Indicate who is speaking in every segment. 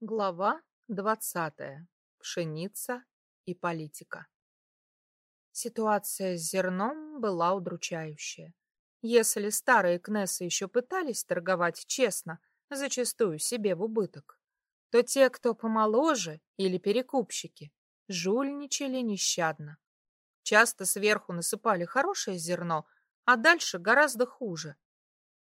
Speaker 1: Глава двадцатая. Пшеница и политика. Ситуация с зерном была удручающая. Если старые кнессы еще пытались торговать честно, зачастую себе в убыток, то те, кто помоложе или перекупщики, жульничали нещадно. Часто сверху насыпали хорошее зерно, а дальше гораздо хуже.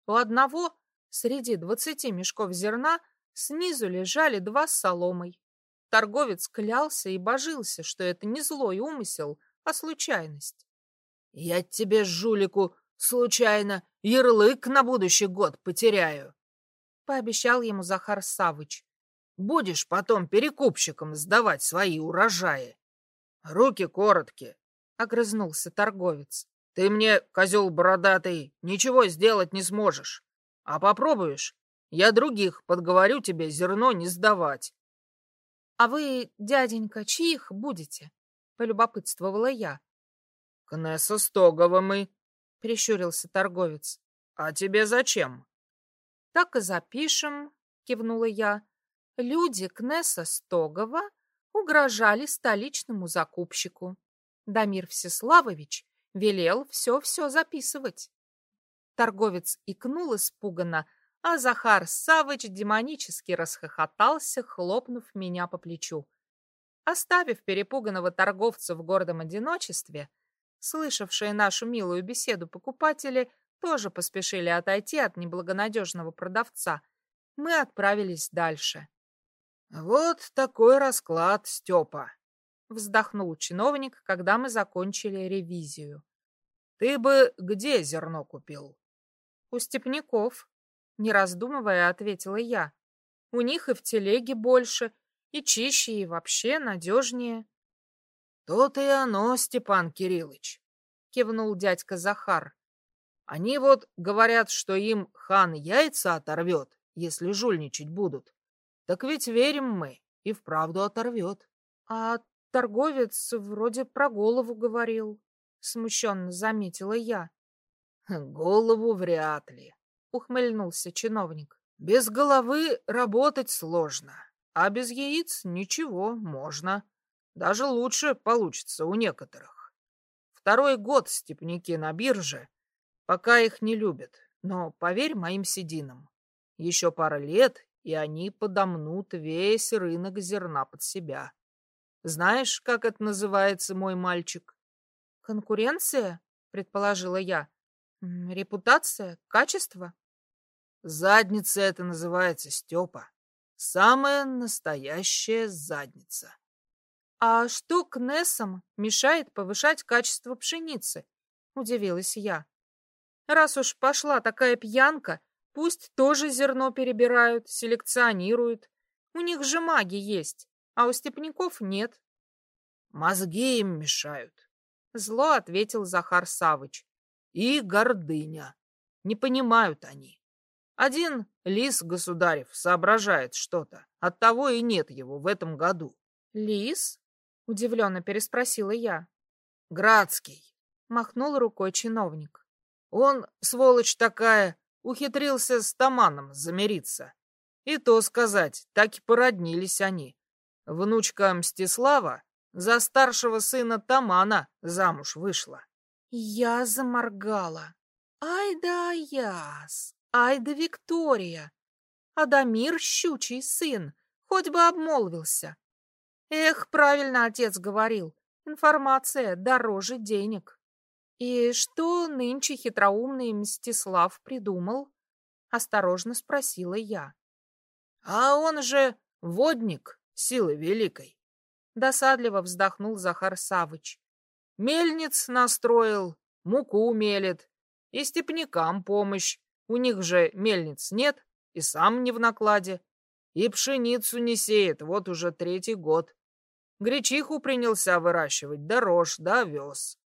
Speaker 1: У одного среди двадцати мешков зерна – Снизу лежали два с соломой. Торговец клялся и божился, что это не злой умысел, а случайность.
Speaker 2: — Я тебе, жулику, случайно ярлык на будущий год потеряю, — пообещал ему Захар Савыч. — Будешь потом перекупщикам сдавать свои урожаи. — Руки короткие, — огрызнулся торговец. — Ты мне, козел бородатый, ничего сделать не сможешь. А попробуешь, я других подговорю тебе зерно не сдавать.
Speaker 1: — А вы, дяденька, чьих будете? — полюбопытствовала я.
Speaker 2: — Кнесса Стогова мы, —
Speaker 1: прищурился торговец.
Speaker 2: — А тебе зачем?
Speaker 1: — Так и запишем, — кивнула я. Люди Кнесса Стогова угрожали столичному закупщику. Дамир Всеславович велел все-все записывать. Торговец икнул испуганно, а Захар Савыч демонически расхохотался, хлопнув меня по плечу. Оставив перепуганного торговца в гордом одиночестве, слышавшие нашу милую беседу покупатели тоже поспешили отойти от неблагонадежного продавца. Мы отправились дальше.
Speaker 2: «Вот такой расклад, Степа!» — вздохнул
Speaker 1: чиновник, когда мы закончили ревизию.
Speaker 2: «Ты бы где зерно купил?»
Speaker 1: «У степняков», не раздумывая, ответила я. У них и в телеге больше, и чище, и вообще надежнее.
Speaker 2: То-то и оно, Степан Кириллович, кивнул дядька Захар. Они вот говорят, что им хан яйца оторвет, если жульничать будут. Так ведь верим мы, и вправду оторвет.
Speaker 1: А торговец вроде про голову говорил, смущенно заметила я.
Speaker 2: Голову вряд ли,
Speaker 1: ухмыльнулся чиновник.
Speaker 2: Без головы работать сложно, а без яиц ничего, можно. Даже лучше получится у некоторых. Второй год степняки на бирже, пока их не любят. Но поверь моим сединам, еще пара лет, и они подомнут весь рынок зерна под себя. Знаешь, как это называется, мой мальчик?
Speaker 1: Конкуренция, предположила я. Репутация, качество?
Speaker 2: Задница это называется, Степа. Самая настоящая задница.
Speaker 1: А что к Нессам мешает повышать качество пшеницы? Удивилась я. Раз уж пошла такая пьянка, пусть тоже зерно перебирают, селекционируют. У них же маги есть, а у степняков нет.
Speaker 2: Мозги им мешают.
Speaker 1: Зло ответил Захар Савыч.
Speaker 2: И гордыня. Не понимают они. Один лис государев соображает что-то, оттого и нет его в этом году.
Speaker 1: Лис? Удивленно переспросила я.
Speaker 2: Градский.
Speaker 1: Махнул рукой чиновник.
Speaker 2: Он, сволочь такая, ухитрился с Таманом замириться. И то сказать, так и породнились они. Внучка Мстислава за старшего сына Тамана замуж вышла.
Speaker 1: Я заморгала. Ай да яс. Ай да Виктория! Адамир — щучий сын, хоть бы обмолвился. Эх, правильно отец говорил, информация дороже денег. И что нынче хитроумный Мстислав придумал? Осторожно спросила я.
Speaker 2: А он же водник силы великой.
Speaker 1: Досадливо вздохнул Захар Савыч.
Speaker 2: Мельниц настроил, муку мелет, и степнякам помощь. У них же мельниц нет, и сам не в накладе. И пшеницу не сеет, вот уже третий год. Гречиху принялся выращивать, да рожь, да овес.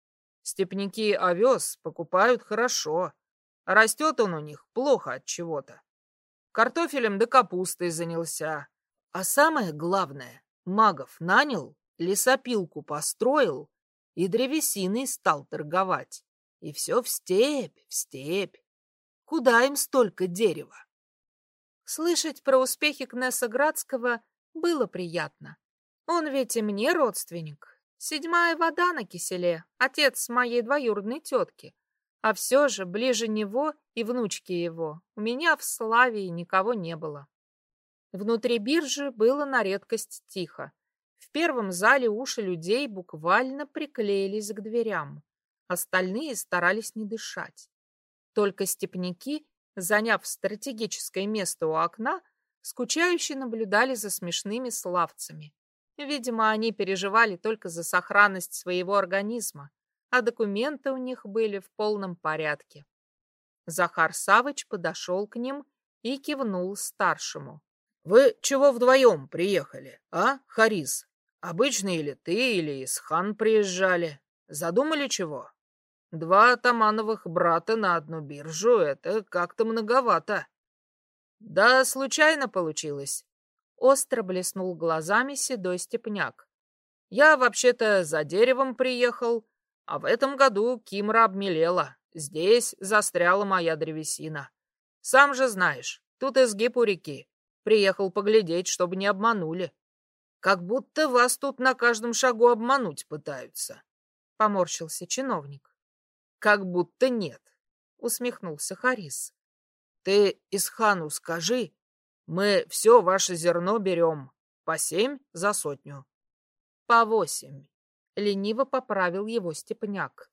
Speaker 2: Степняки овес покупают хорошо, а растет он у них плохо от чего-то. Картофелем да капустой занялся. А самое главное, магов нанял, лесопилку построил и древесиной стал торговать. И все в степь, в степь. Куда им столько дерева?
Speaker 1: Слышать про успехи Кнесса Градского Было приятно. Он ведь и мне родственник. Седьмая вода на киселе, отец моей двоюродной тетки. А все же ближе него и внучки его у меня в Славии никого не было. Внутри биржи было на редкость тихо. В первом зале уши людей буквально приклеились к дверям. Остальные старались не дышать. Только степняки, заняв стратегическое место у окна, скучающе наблюдали за смешными славцами. Видимо, они переживали только за сохранность своего организма, а документы у них были в полном порядке. Захар Савыч подошел к ним и кивнул старшему.
Speaker 2: «Вы чего вдвоем приехали, а, Харис? Обычно или ты, или Исхан приезжали. Задумали чего? Два атамановых брата на одну биржу — это как-то многовато». «Да, случайно получилось», — остро блеснул глазами седой степняк. «Я вообще-то за деревом приехал, а в этом году Кимра обмелела. Здесь застряла моя древесина. Сам же знаешь, тут изгиб у реки. Приехал поглядеть, чтобы не обманули. Как будто вас тут на каждом шагу обмануть пытаются. Поморщился чиновник. Как будто нет, усмехнулся Харис. Ты Исхану скажи, мы все ваше зерно берем. По семь за сотню. По восемь. Лениво поправил его степняк.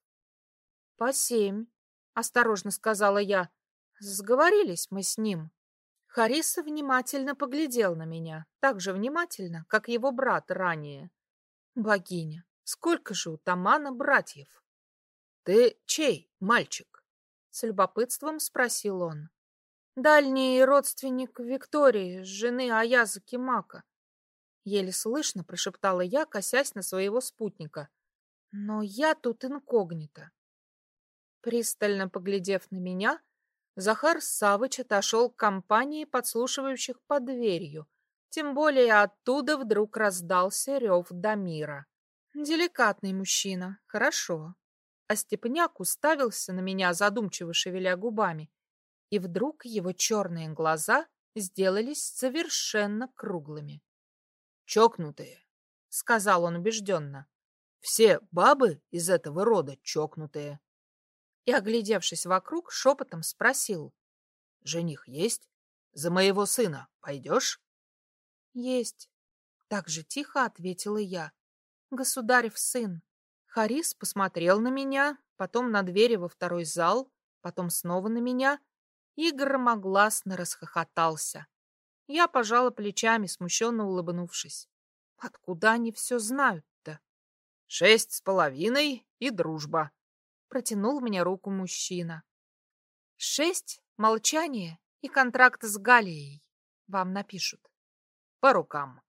Speaker 1: По семь, осторожно сказала я. Сговорились мы с ним. Хариса внимательно поглядел на меня, так же внимательно, как его брат ранее. Богиня, сколько же у Тамана братьев?
Speaker 2: Ты чей, мальчик?
Speaker 1: С любопытством спросил он. Дальний родственник Виктории, жены Аяза Кимака. Еле слышно прошептала я, косясь на своего спутника. Но я тут инкогнито. Пристально поглядев на меня, Захар Савыч отошел к компании подслушивающих под дверью. Тем более оттуда вдруг раздался рев Дамира. Деликатный мужчина, хорошо. А Степняк уставился на меня, задумчиво шевеля губами. И вдруг его черные глаза сделались совершенно круглыми.
Speaker 2: «Чокнутые», — сказал он убежденно. «Все бабы из этого рода чокнутые»
Speaker 1: и, оглядевшись вокруг, шепотом спросил.
Speaker 2: — Жених есть? За моего сына пойдешь?
Speaker 1: — Есть. Так же тихо ответила я. — Государев сын. Харис посмотрел на меня, потом на двери во второй зал, потом снова на меня и громогласно расхохотался. Я пожала плечами, смущенно улыбнувшись. Откуда они все знают-то?
Speaker 2: — Шесть с половиной и дружба,
Speaker 1: протянул мне руку мужчина. Шесть, молчание и контракт с Галией. Вам напишут.
Speaker 2: По рукам.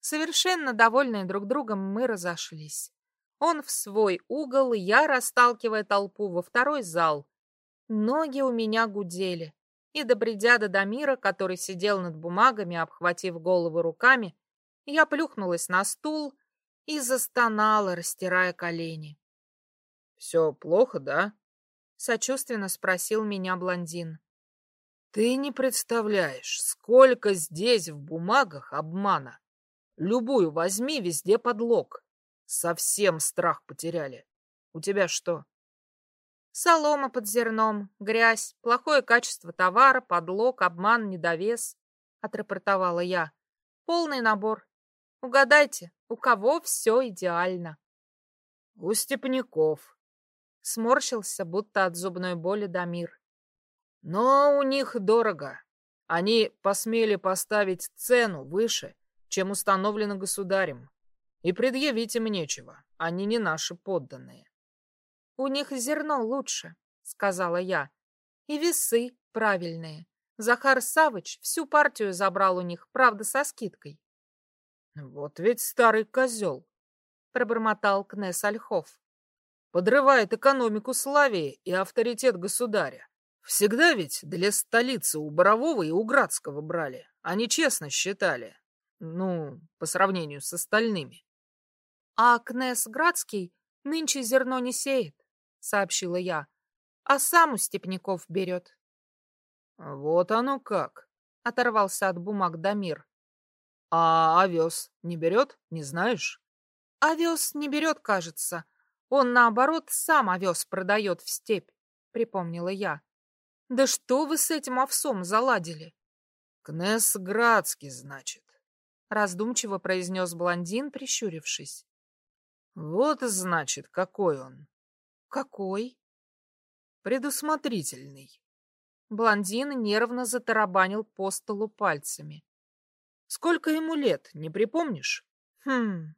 Speaker 1: Совершенно довольные друг другом мы разошлись. Он в свой угол, я, расталкивая толпу, во второй зал. Ноги у меня гудели. И, добредя до Дамира, который сидел над бумагами, обхватив голову руками, я плюхнулась на стул и застонала, растирая колени.
Speaker 2: Все плохо, да?
Speaker 1: Сочувственно спросил меня блондин.
Speaker 2: Ты не представляешь, сколько здесь в бумагах обмана. Любую возьми, везде подлог. Совсем страх потеряли. У тебя что?
Speaker 1: Солома под зерном, грязь, плохое качество товара, подлог, обман, недовес, отрапортовала я. Полный набор. Угадайте, у кого все идеально?
Speaker 2: У степняков,
Speaker 1: Сморщился, будто от зубной боли Дамир.
Speaker 2: Но у них дорого. Они посмели поставить цену выше, чем установлено государем. И предъявить им нечего, они не наши подданные.
Speaker 1: У них зерно лучше, сказала я. И весы правильные. Захар Савыч всю партию забрал у них, правда, со скидкой.
Speaker 2: Вот ведь старый козел,
Speaker 1: пробормотал Кнес Ольхов
Speaker 2: подрывает экономику Славии и авторитет государя. Всегда ведь для столицы у Борового и у Градского брали. Они честно считали. Ну, по сравнению с остальными.
Speaker 1: А Кнес Градский нынче зерно не сеет, сообщила я, а сам у степняков берет.
Speaker 2: Вот оно как,
Speaker 1: оторвался от бумаг Дамир.
Speaker 2: А овес не берет, не знаешь?
Speaker 1: Овес не берет, кажется. Он, наоборот, сам овес продает в степь, припомнила я. Да что вы с этим овсом заладили?
Speaker 2: Кнесс Градский, значит,
Speaker 1: раздумчиво произнес блондин, прищурившись.
Speaker 2: Вот, значит, какой он.
Speaker 1: Какой?
Speaker 2: Предусмотрительный.
Speaker 1: Блондин нервно затарабанил по столу пальцами.
Speaker 2: Сколько ему лет, не припомнишь?
Speaker 1: Хм.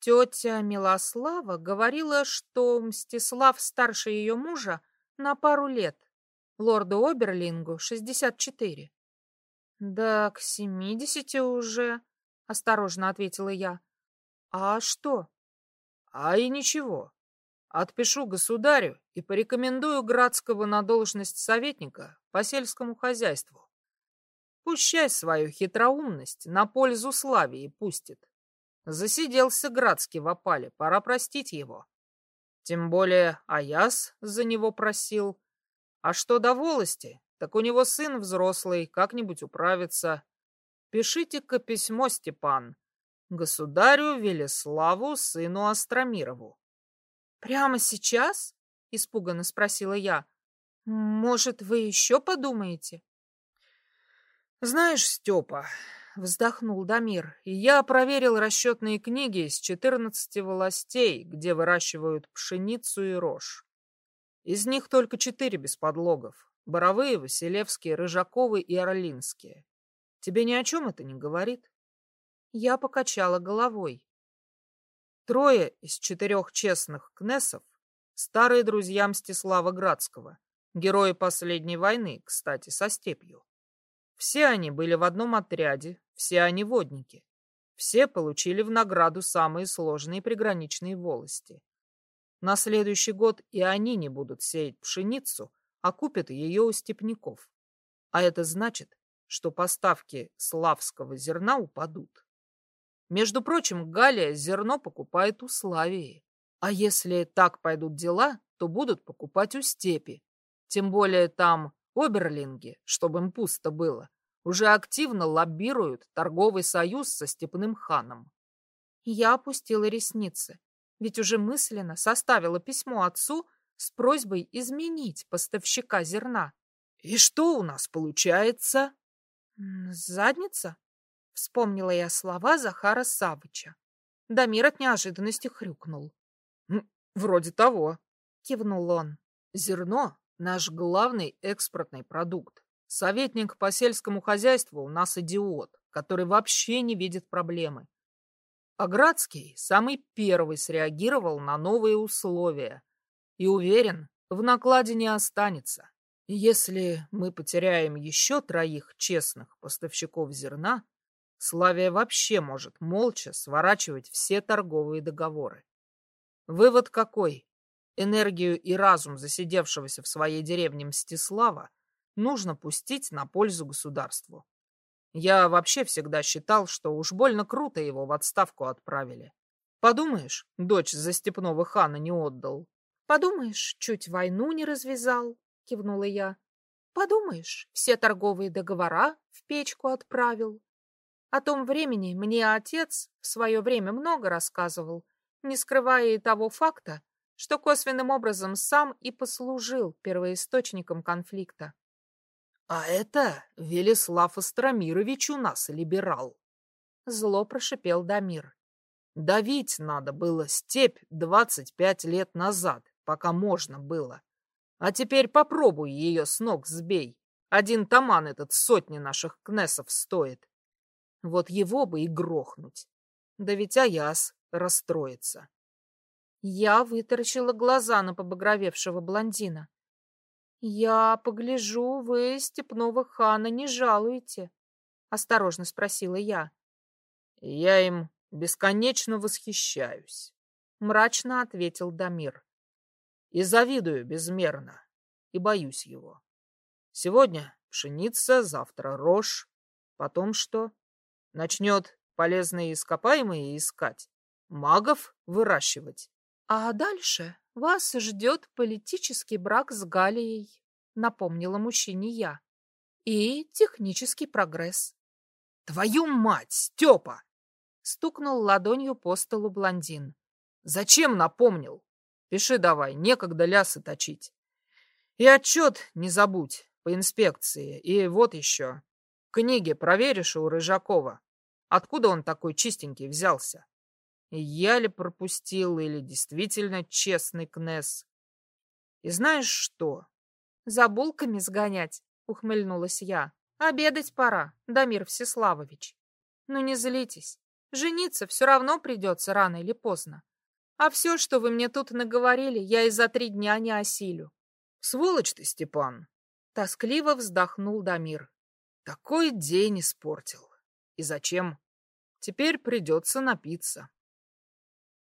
Speaker 1: Тетя Милослава говорила, что Мстислав старше ее мужа на пару лет. Лорду Оберлингу шестьдесят четыре. Да, к семидесяти уже, осторожно ответила я. А что?
Speaker 2: А и ничего. Отпишу государю и порекомендую Градского на должность советника по сельскому хозяйству. Пущай свою хитроумность на пользу Славии пустит. Засиделся Градский в опале, пора простить его. Тем более Аяс за него просил. А что до волости, так у него сын взрослый, как-нибудь управится. Пишите-ка письмо, Степан, государю Велеславу, сыну Астромирову.
Speaker 1: «Прямо сейчас?» — испуганно спросила я. «Может, вы еще подумаете?»
Speaker 2: «Знаешь, Степа, — вздохнул Дамир, — я проверил расчетные книги с четырнадцати властей, где выращивают пшеницу и рожь. Из них только четыре без подлогов — Боровые, Василевские, Рыжаковы и Орлинские. Тебе ни о чем это не говорит?»
Speaker 1: Я покачала головой.
Speaker 2: Трое из четырех честных кнессов — старые друзья Мстислава Градского, герои последней войны, кстати, со степью. Все они были в одном отряде, все они водники. Все получили в награду самые сложные приграничные волости. На следующий год и они не будут сеять пшеницу, а купят ее у степняков. А это значит, что поставки славского зерна упадут. Между прочим, Галия зерно покупает у Славии. А если так пойдут дела, то будут покупать у степи. Тем более там оберлинги, чтобы им пусто было, уже активно лоббируют торговый союз со степным ханом.
Speaker 1: Я опустила ресницы, ведь уже мысленно составила письмо отцу с просьбой изменить поставщика зерна.
Speaker 2: И что у нас получается?
Speaker 1: Задница? Вспомнила я слова Захара Савыча. Дамир от неожиданности хрюкнул.
Speaker 2: «Вроде того», —
Speaker 1: кивнул он.
Speaker 2: «Зерно — наш главный экспортный продукт. Советник по сельскому хозяйству у нас идиот, который вообще не видит проблемы. А Градский самый первый среагировал на новые условия и уверен, в накладе не останется. Если мы потеряем еще троих честных поставщиков зерна, Славия вообще может молча сворачивать все торговые договоры. Вывод какой? Энергию и разум засидевшегося в своей деревне Мстислава нужно пустить на пользу государству. Я вообще всегда считал, что уж больно круто его в отставку отправили. Подумаешь, дочь за степного хана не отдал.
Speaker 1: Подумаешь, чуть войну не развязал, кивнула я. Подумаешь, все торговые договора в печку отправил. О том времени мне отец в свое время много рассказывал, не скрывая и того факта, что косвенным образом сам и послужил первоисточником конфликта.
Speaker 2: — А это Велеслав Остромирович у нас либерал, — зло прошипел Дамир. — Давить надо было степь двадцать пять лет назад, пока можно было. А теперь попробуй ее с ног сбей. Один таман этот сотни наших кнесов стоит. Вот его бы и грохнуть. Да ведь Аяс расстроится.
Speaker 1: Я вытаращила глаза на побагровевшего блондина. «Я погляжу, вы степного хана не жалуете?» — осторожно спросила я.
Speaker 2: «Я им бесконечно восхищаюсь», — мрачно ответил Дамир. «И завидую безмерно, и боюсь его. Сегодня пшеница, завтра рожь, потом что? Начнет полезные ископаемые искать, магов выращивать.
Speaker 1: А дальше вас ждет политический брак с Галией, напомнила мужчине я, и технический прогресс.
Speaker 2: Твою мать, Степа!
Speaker 1: Стукнул ладонью по столу блондин.
Speaker 2: Зачем напомнил? Пиши давай, некогда лясы точить. И отчет не забудь по инспекции. И вот еще. Книги проверишь у Рыжакова. Откуда он такой чистенький взялся? Я ли пропустил, или действительно честный Кнесс? И знаешь что?
Speaker 1: За булками сгонять, ухмыльнулась я. Обедать пора, Дамир Всеславович. Ну не злитесь. Жениться все равно придется рано или поздно. А все, что вы мне тут наговорили, я и за три дня не осилю.
Speaker 2: Сволочь ты, Степан!
Speaker 1: Тоскливо вздохнул Дамир.
Speaker 2: Такой день испортил. И зачем? Теперь придется напиться.